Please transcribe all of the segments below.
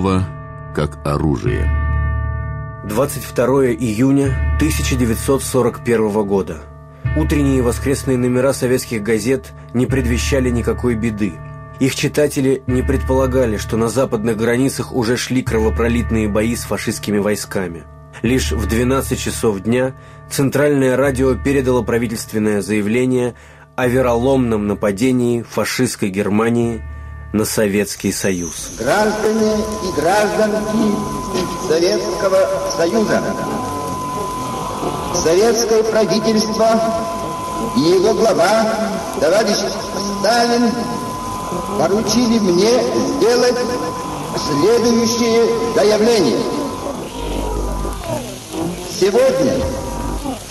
Слово как оружие. 22 июня 1941 года. Утренние и воскресные номера советских газет не предвещали никакой беды. Их читатели не предполагали, что на западных границах уже шли кровопролитные бои с фашистскими войсками. Лишь в 12 часов дня Центральное радио передало правительственное заявление о вероломном нападении фашистской Германии на Советский Союз. Граждане и гражданки Советского Союза, советское правительство и его глава, товарищ Сталин, поручили мне сделать следующее заявление. Сегодня,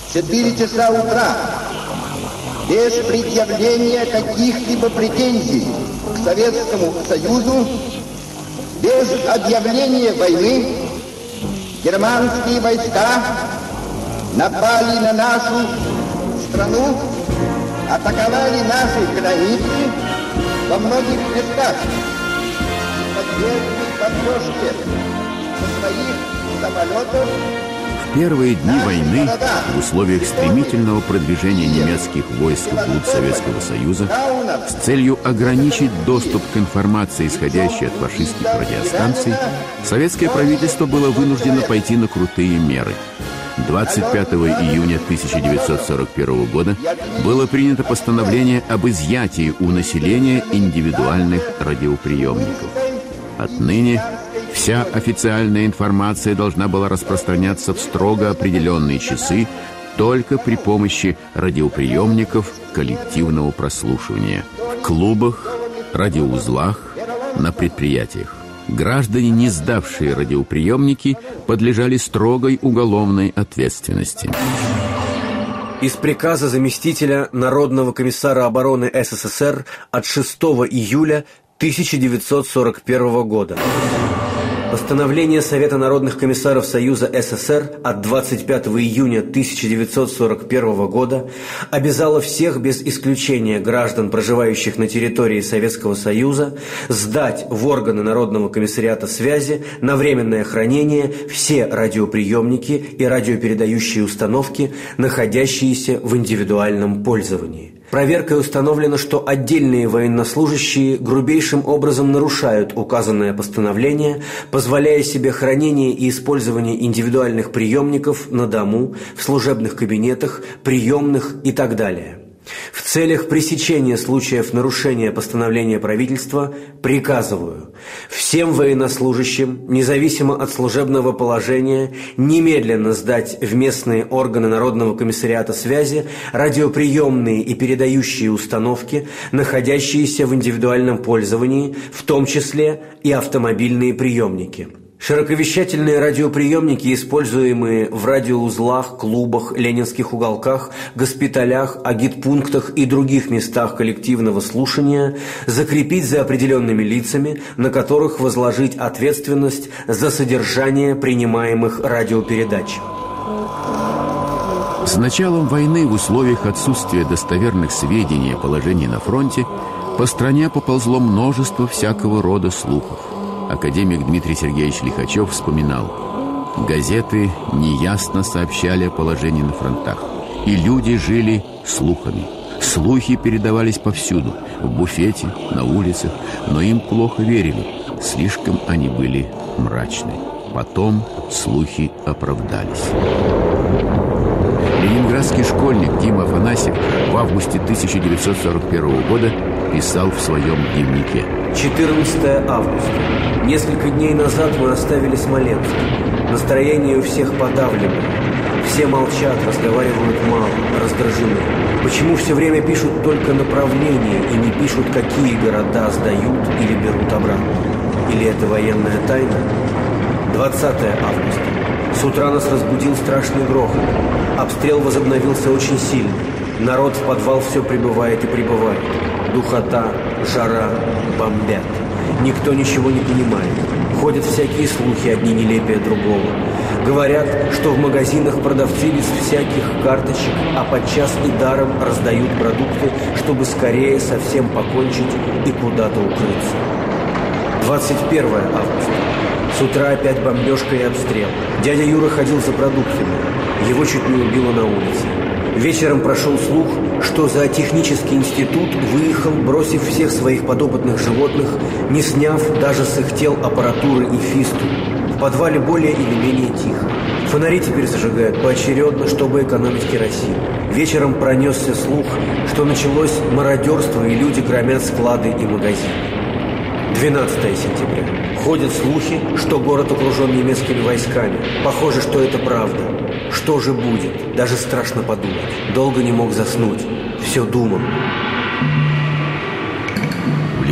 в 4 часа утра, без предъявления каких-либо претензий Советскому Союзу, без объявления войны, германские войска напали на нашу страну, атаковали наши границы во многих местах, подвергли поддержке со своих самолетов В первые дни войны, в условиях стремительного продвижения немецких войск вглубь Советского Союза, с целью ограничить доступ к информации, исходящей от фашистских радиостанций, советское правительство было вынуждено пойти на крутые меры. 25 июня 1941 года было принято постановление об изъятии у населения индивидуальных радиоприемников. Отныне вся официальная информация должна была распространяться в строго определенные часы только при помощи радиоприемников коллективного прослушивания в клубах, радиоузлах, на предприятиях. Граждане, не сдавшие радиоприемники, подлежали строгой уголовной ответственности. Из приказа заместителя Народного комиссара обороны СССР от 6 июля 1941 года. Постановление Совета народных комиссаров Союза СССР от 25 июня 1941 года обязало всех без исключения граждан, проживающих на территории Советского Союза, сдать в органы Народного комиссариата связи на временное хранение все радиоприемники и радиопередающие установки, находящиеся в индивидуальном пользовании. Проверкой установлено, что отдельные военнослужащие грубейшим образом нарушают указанное постановление, позволяя себе хранение и использование индивидуальных приемников на дому, в служебных кабинетах, приемных и так далее. В целях пресечения случаев нарушения постановления правительства приказываю всем военнослужащим, независимо от служебного положения, немедленно сдать в местные органы Народного комиссариата связи радиоприемные и передающие установки, находящиеся в индивидуальном пользовании, в том числе и автомобильные приемники. Широковещательные радиоприемники, используемые в радиоузлах, клубах, ленинских уголках, госпиталях, агитпунктах и других местах коллективного слушания, закрепить за определенными лицами, на которых возложить ответственность за содержание принимаемых радиопередач. С началом войны в условиях отсутствия достоверных сведений о положении на фронте по стране поползло множество всякого рода слухов академик Дмитрий Сергеевич Лихачев вспоминал. Газеты неясно сообщали о положении на фронтах. И люди жили слухами. Слухи передавались повсюду. В буфете, на улицах. Но им плохо верили. Слишком они были мрачны. Потом слухи оправдались Ленинградский школьник Дима Афанасьев в августе 1941 года писал в своем дневнике. 14 августа. Несколько дней назад мы оставили Смоленск. Настроение у всех подавлено. Все молчат, разговаривают мало, раздражены. Почему все время пишут только направление и не пишут, какие города сдают или берут обратно? Или это военная тайна? 20 августа. С утра нас разбудил страшный грохот. Обстрел возобновился очень сильно. Народ в подвал все прибывает и прибывает. Духота, жара, бомбят. Никто ничего не понимает. Ходят всякие слухи, одни нелепее другого. Говорят, что в магазинах продавцы без всяких карточек, а подчас и даром раздают продукты, чтобы скорее совсем покончить и куда-то укрыться. 21 августа. С утра опять бомбежка и обстрел. Дядя Юра ходил за продуктами. Его чуть не убило на улице. Вечером прошел слух, что за технический институт выехал, бросив всех своих подопытных животных, не сняв даже с их тел аппаратуры и фисту. В подвале более или менее тихо. Фонари теперь зажигают поочередно, чтобы экономить керосин. Вечером пронесся слух, что началось мародерство и люди громят склады и магазины. 12 сентября. Ходят слухи, что город окружен немецкими войсками. Похоже, что это правда. Что же будет? Даже страшно подумать. Долго не мог заснуть. Все думал.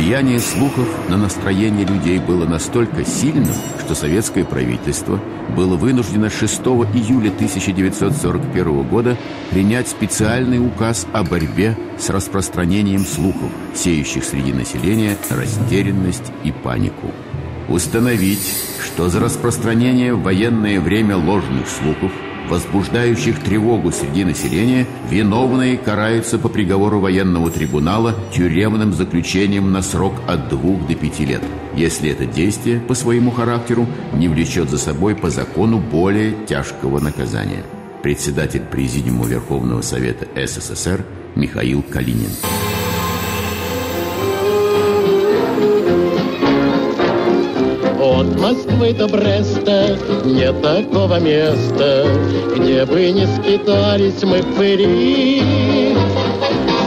Влияние слухов на настроение людей было настолько сильным, что советское правительство было вынуждено 6 июля 1941 года принять специальный указ о борьбе с распространением слухов, сеющих среди населения растерянность и панику. Установить, что за распространение в военное время ложных слухов – возбуждающих тревогу среди населения, виновные караются по приговору военного трибунала тюремным заключением на срок от двух до пяти лет, если это действие по своему характеру не влечет за собой по закону более тяжкого наказания. Председатель Президиума Верховного Совета СССР Михаил Калинин. От Москвы до Бреста нет такого места, Где бы не скитались мы в пыли.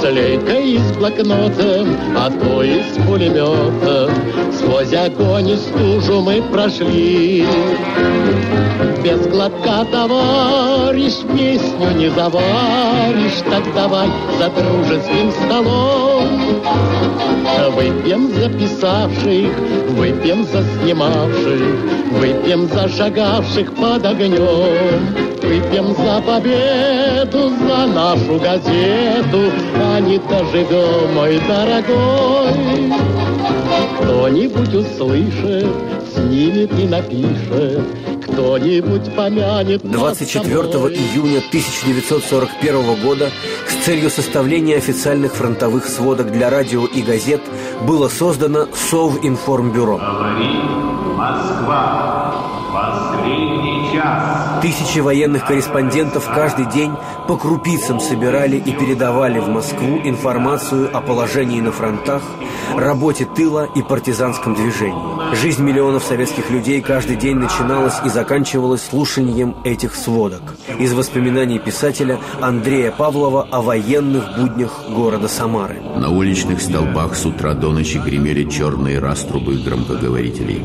С лейкой и с блокнотом, а то и с пулеметом, Сквозь огонь и стужу мы прошли. Без глотка, товарищ, песню не заваришь, Так давай за дружеским столом. Выпьем за писавших, выпьем за снимавших, Выпьем за шагавших под огнем. Выпьем за победу, за нашу газету, А не доживем, мой дорогой. Кто-нибудь услышит, снимет и напишет, кто-нибудь помянет 24 июня 1941 года с целью составления официальных фронтовых сводок для радио и газет было создано Совинформбюро. Говорит Москва. Последний. Тысячи военных корреспондентов каждый день по крупицам собирали и передавали в Москву информацию о положении на фронтах, работе тыла и партизанском движении. Жизнь миллионов советских людей каждый день начиналась и заканчивалась слушанием этих сводок. Из воспоминаний писателя Андрея Павлова о военных буднях города Самары. На уличных столбах с утра до ночи гремели черные раструбы громкоговорителей.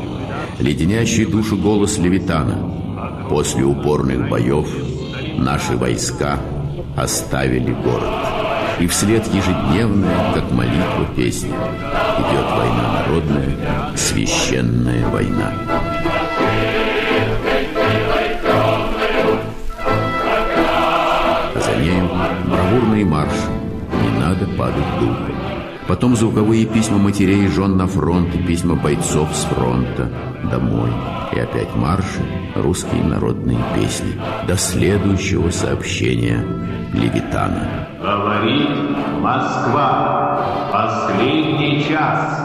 Леденящий душу голос Левитана. После упорных боев наши войска оставили город. И вслед ежедневная, как молитва песня, идет война народная, священная война. За нею бравурный марш «Не надо падать духом». Потом звуковые письма матерей и жен на фронт и письма бойцов с фронта домой. И опять марши, русские народные песни. До следующего сообщения Левитана. Говорит Москва. Последний час.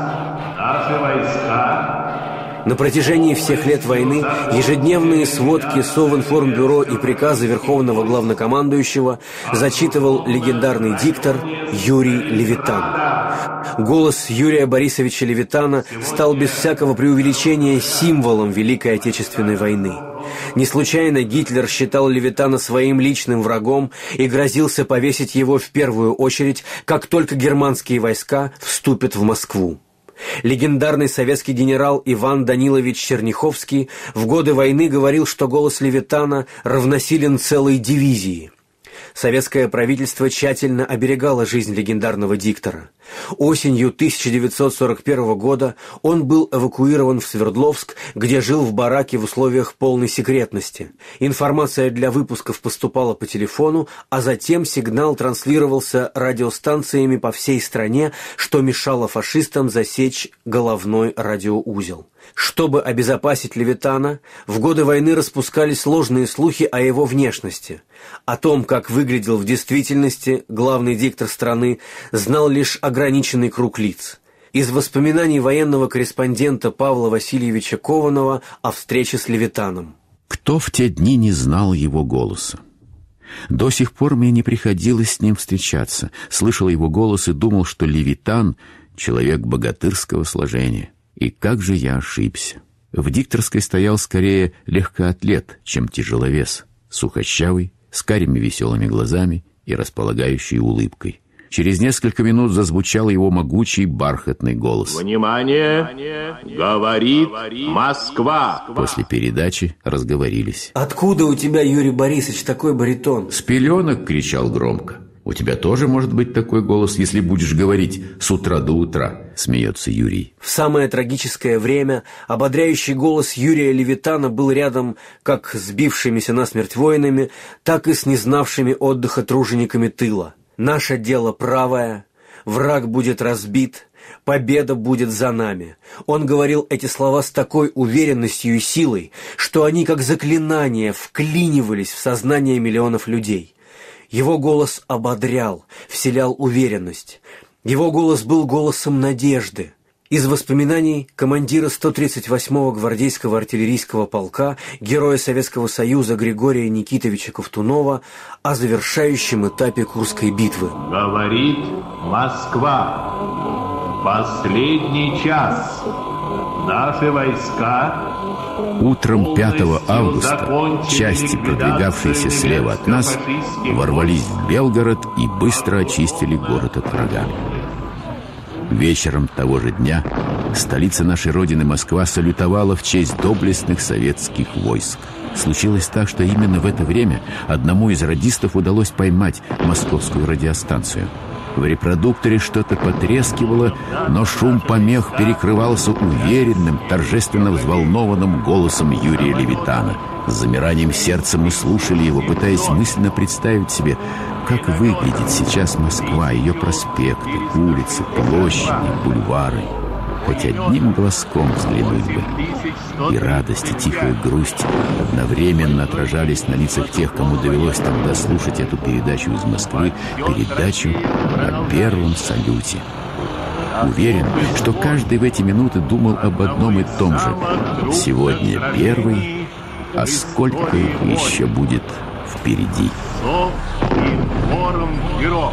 Наши войска На протяжении всех лет войны ежедневные сводки Совинформбюро и приказы Верховного Главнокомандующего зачитывал легендарный диктор Юрий Левитан. Голос Юрия Борисовича Левитана стал без всякого преувеличения символом Великой Отечественной войны. Не случайно Гитлер считал Левитана своим личным врагом и грозился повесить его в первую очередь, как только германские войска вступят в Москву. Легендарный советский генерал Иван Данилович Черняховский в годы войны говорил, что голос Левитана равносилен целой дивизии – советское правительство тщательно оберегало жизнь легендарного диктора. Осенью 1941 года он был эвакуирован в Свердловск, где жил в бараке в условиях полной секретности. Информация для выпусков поступала по телефону, а затем сигнал транслировался радиостанциями по всей стране, что мешало фашистам засечь головной радиоузел. Чтобы обезопасить Левитана, в годы войны распускались сложные слухи о его внешности. О том, как выглядел в действительности главный диктор страны, знал лишь ограниченный круг лиц. Из воспоминаний военного корреспондента Павла Васильевича Кованова о встрече с Левитаном. Кто в те дни не знал его голоса? До сих пор мне не приходилось с ним встречаться. Слышал его голос и думал, что Левитан — человек богатырского сложения. И как же я ошибся. В дикторской стоял скорее легкоатлет, чем тяжеловес, сухощавый, с карими веселыми глазами и располагающей улыбкой. Через несколько минут зазвучал его могучий бархатный голос. Внимание! Говорит Москва! После передачи разговорились. «Откуда у тебя, Юрий Борисович, такой баритон?» «С пеленок!» — кричал громко. «У тебя тоже может быть такой голос, если будешь говорить с утра до утра», — смеется Юрий. В самое трагическое время ободряющий голос Юрия Левитана был рядом как с бившимися насмерть воинами, так и с незнавшими отдыха тружениками тыла. «Наше дело правое, враг будет разбит, победа будет за нами». Он говорил эти слова с такой уверенностью и силой, что они как заклинания вклинивались в сознание миллионов людей. Его голос ободрял, вселял уверенность. Его голос был голосом надежды. Из воспоминаний командира 138-го гвардейского артиллерийского полка, героя Советского Союза Григория Никитовича Ковтунова о завершающем этапе Курской битвы. Говорит Москва. Последний час. Наши войска Утром 5 августа части, продвигавшиеся слева от нас, ворвались в Белгород и быстро очистили город от врага. Вечером того же дня столица нашей родины Москва салютовала в честь доблестных советских войск. Случилось так, что именно в это время одному из радистов удалось поймать московскую радиостанцию – в репродукторе что-то потрескивало, но шум помех перекрывался уверенным, торжественно взволнованным голосом Юрия Левитана. С замиранием сердца мы слушали его, пытаясь мысленно представить себе, как выглядит сейчас Москва, ее проспекты, улицы, площади, бульвары хоть одним глазком взглянуть бы. И радость, и тихая грусть одновременно отражались на лицах тех, кому довелось тогда слушать эту передачу из Москвы, передачу о первом салюте. Уверен, что каждый в эти минуты думал об одном и том же. Сегодня первый, а сколько их еще будет впереди. и хором герой.